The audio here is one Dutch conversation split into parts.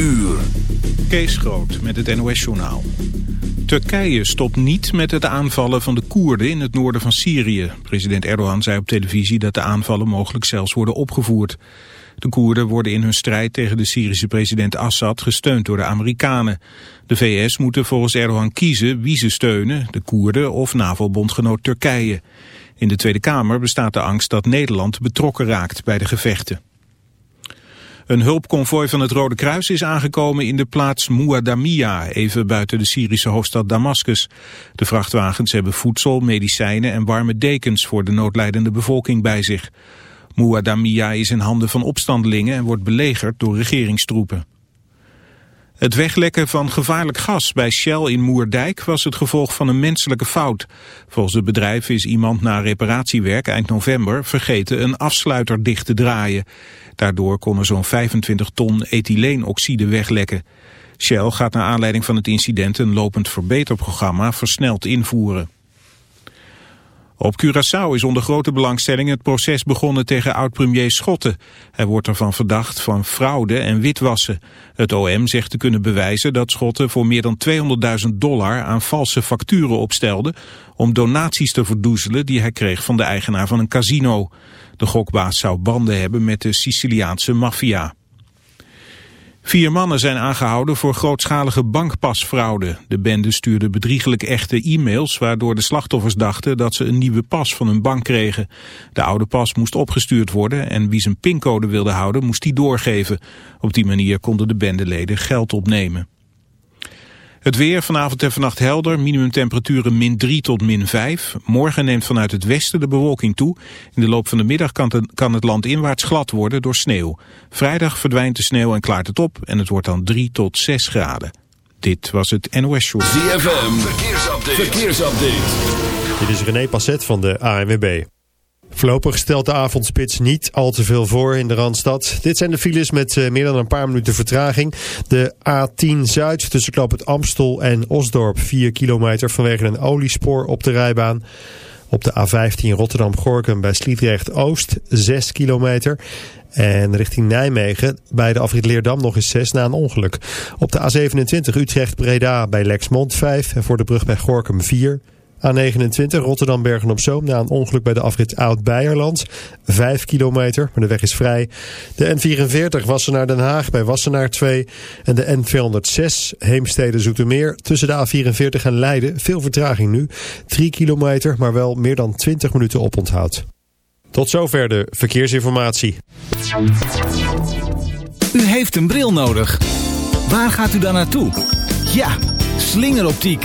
uur. Kees Groot met het NOS-journaal. Turkije stopt niet met het aanvallen van de Koerden in het noorden van Syrië. President Erdogan zei op televisie dat de aanvallen mogelijk zelfs worden opgevoerd. De Koerden worden in hun strijd tegen de Syrische president Assad gesteund door de Amerikanen. De VS moeten volgens Erdogan kiezen wie ze steunen, de Koerden of NAVO-bondgenoot Turkije. In de Tweede Kamer bestaat de angst dat Nederland betrokken raakt bij de gevechten. Een hulpconvoi van het Rode Kruis is aangekomen in de plaats Muadamia, even buiten de Syrische hoofdstad Damascus. De vrachtwagens hebben voedsel, medicijnen en warme dekens voor de noodlijdende bevolking bij zich. Muadamia is in handen van opstandelingen en wordt belegerd door regeringstroepen. Het weglekken van gevaarlijk gas bij Shell in Moerdijk was het gevolg van een menselijke fout. Volgens het bedrijf is iemand na reparatiewerk eind november vergeten een afsluiter dicht te draaien. Daardoor kon er zo'n 25 ton ethyleenoxide weglekken. Shell gaat naar aanleiding van het incident een lopend verbeterprogramma versneld invoeren. Op Curaçao is onder grote belangstelling het proces begonnen tegen oud-premier Schotten. Hij wordt ervan verdacht van fraude en witwassen. Het OM zegt te kunnen bewijzen dat Schotten voor meer dan 200.000 dollar aan valse facturen opstelde om donaties te verdoezelen die hij kreeg van de eigenaar van een casino. De gokbaas zou banden hebben met de Siciliaanse maffia. Vier mannen zijn aangehouden voor grootschalige bankpasfraude. De bende stuurde bedriegelijk echte e-mails... waardoor de slachtoffers dachten dat ze een nieuwe pas van hun bank kregen. De oude pas moest opgestuurd worden... en wie zijn pincode wilde houden moest die doorgeven. Op die manier konden de bendeleden geld opnemen. Het weer vanavond en vannacht helder, minimumtemperaturen min 3 tot min 5. Morgen neemt vanuit het westen de bewolking toe. In de loop van de middag kan het, kan het land inwaarts glad worden door sneeuw. Vrijdag verdwijnt de sneeuw en klaart het op en het wordt dan 3 tot 6 graden. Dit was het NOS Show. ZFM, verkeersupdate. verkeersupdate. Dit is René Passet van de ANWB. Voorlopig stelt de avondspits niet al te veel voor in de Randstad. Dit zijn de files met uh, meer dan een paar minuten vertraging. De A10 Zuid tussen Knoop het Amstel en Osdorp 4 kilometer vanwege een oliespoor op de rijbaan. Op de A15 Rotterdam-Gorkum bij Sliedrecht Oost 6 kilometer. En richting Nijmegen bij de afrit Leerdam nog eens 6 na een ongeluk. Op de A27 Utrecht-Breda bij Lexmond 5 en voor de brug bij Gorkum 4 A29 Rotterdam-Bergen-op-Zoom na een ongeluk bij de afrit Oud-Beierland. 5 kilometer, maar de weg is vrij. De N44 Wassenaar Den Haag bij Wassenaar 2. En de N206 Heemstede-Zoetermeer tussen de A44 en Leiden. Veel vertraging nu. 3 kilometer, maar wel meer dan 20 minuten oponthoud. Tot zover de verkeersinformatie. U heeft een bril nodig. Waar gaat u dan naartoe? Ja, slingeroptiek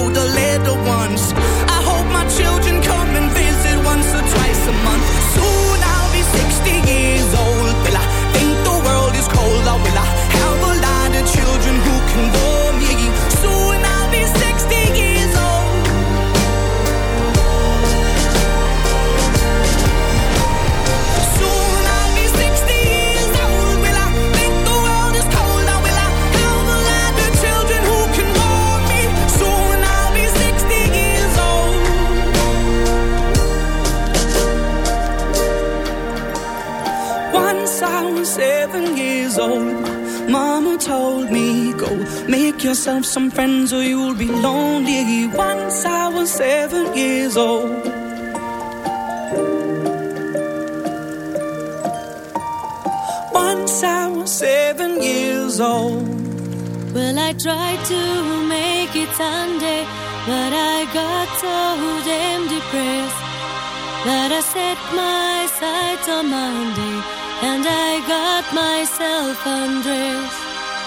make yourself some friends or you'll be lonely. Once I was seven years old. Once I was seven years old. Well, I tried to make it Sunday, but I got so damn depressed that I set my sights on Monday and I got myself undressed.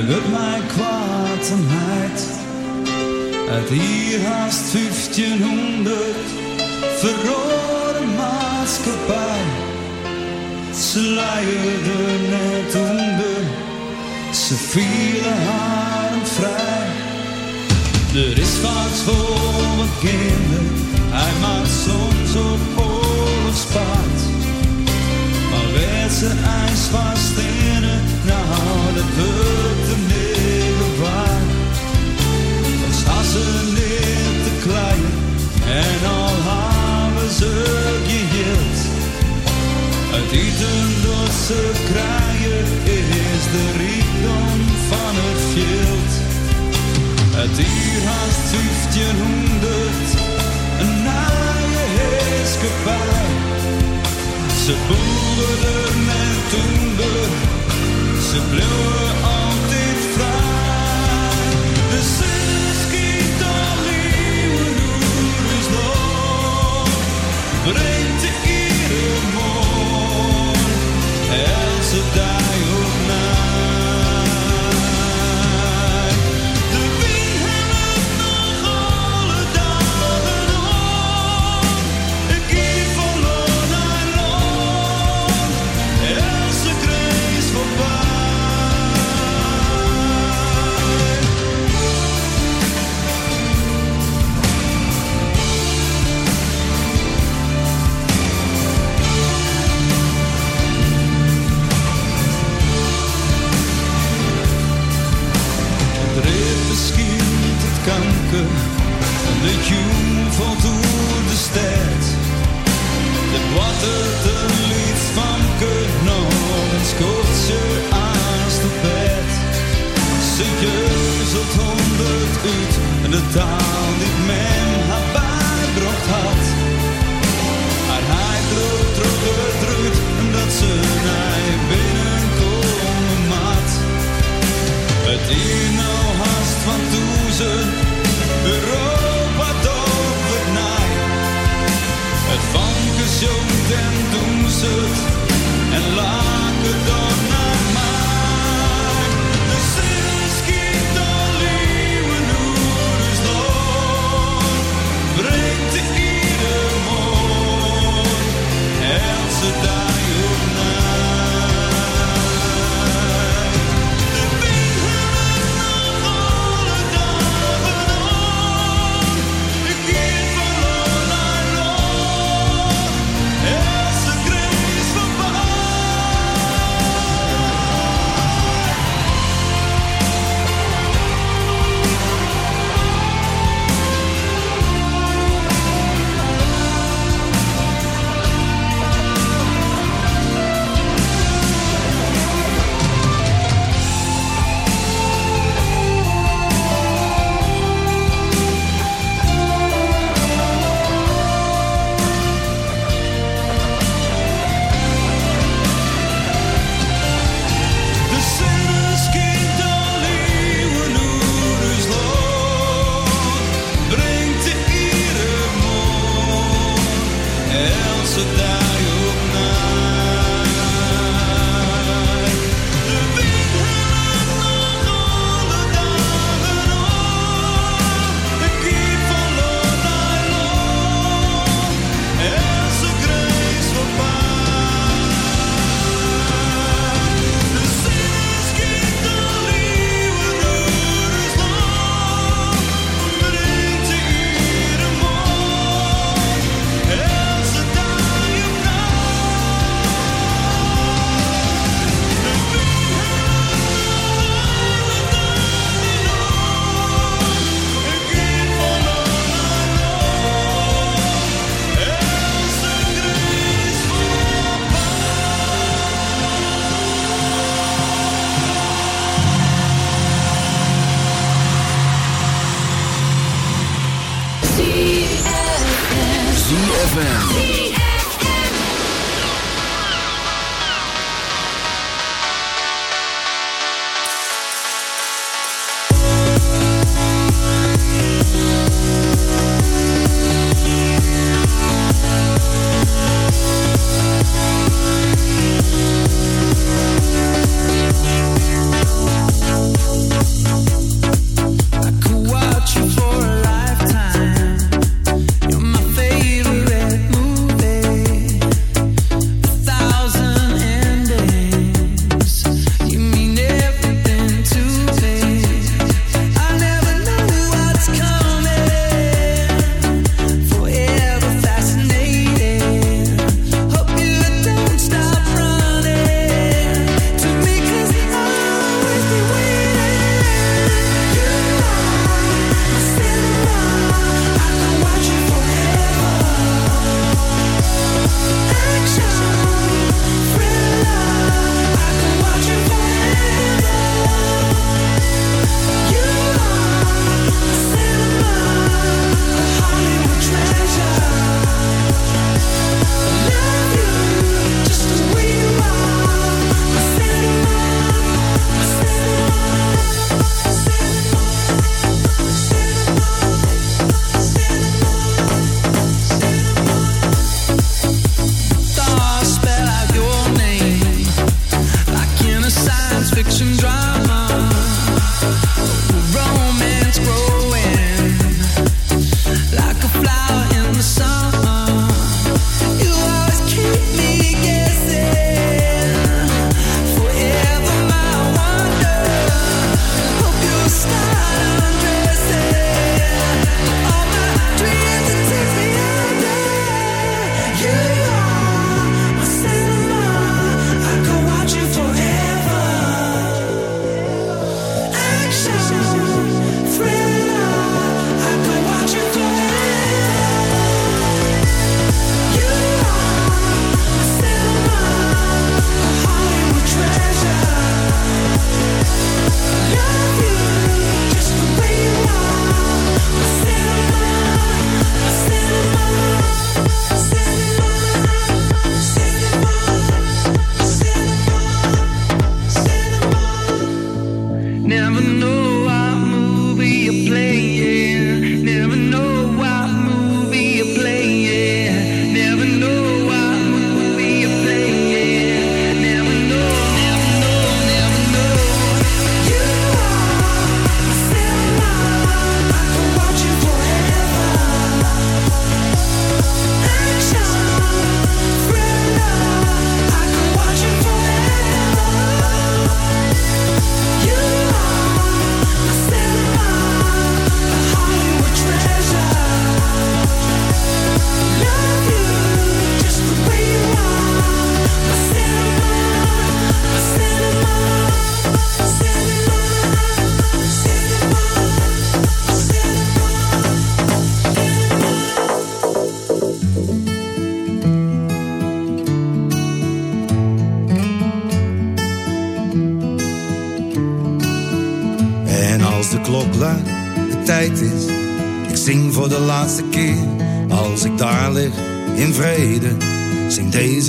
Hij wil mij kwaad en heid. Uit hier haast 1500 verrode maatschappij. Ze luierde net onder, ze vielen haren vrij. Er is wat voor mijn kinderen, hij maakt soms op oorlogspaard. Maar werd zijn ijs vast in het, nou dat Onderneemt te kleien en al hebben ze geheeld. Het eten dat ze krijgen is de rijkdom van het veld. Het dier haast 1500, een naaie heerskepaar. Ze boeren met toender, ze bleven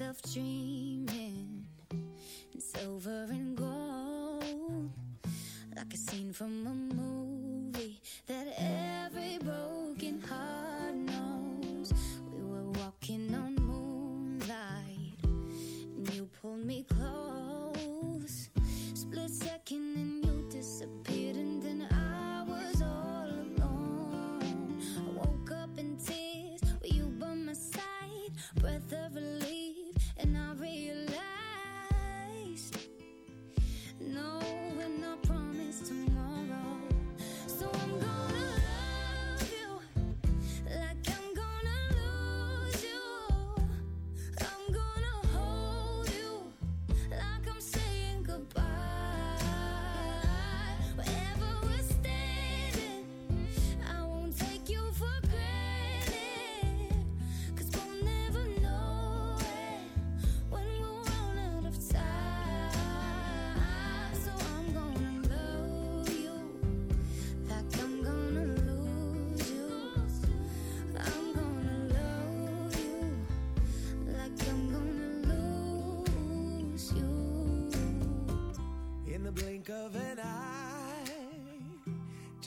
myself dreaming. It's over and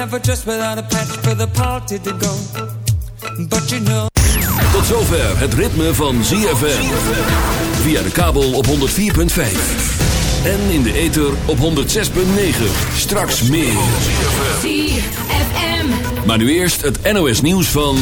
never just without a patch for the party to go. But you know. Tot zover het ritme van ZFM. Via de kabel op 104.5. En in de ether op 106.9. Straks meer. ZFM. Maar nu eerst het NOS nieuws van...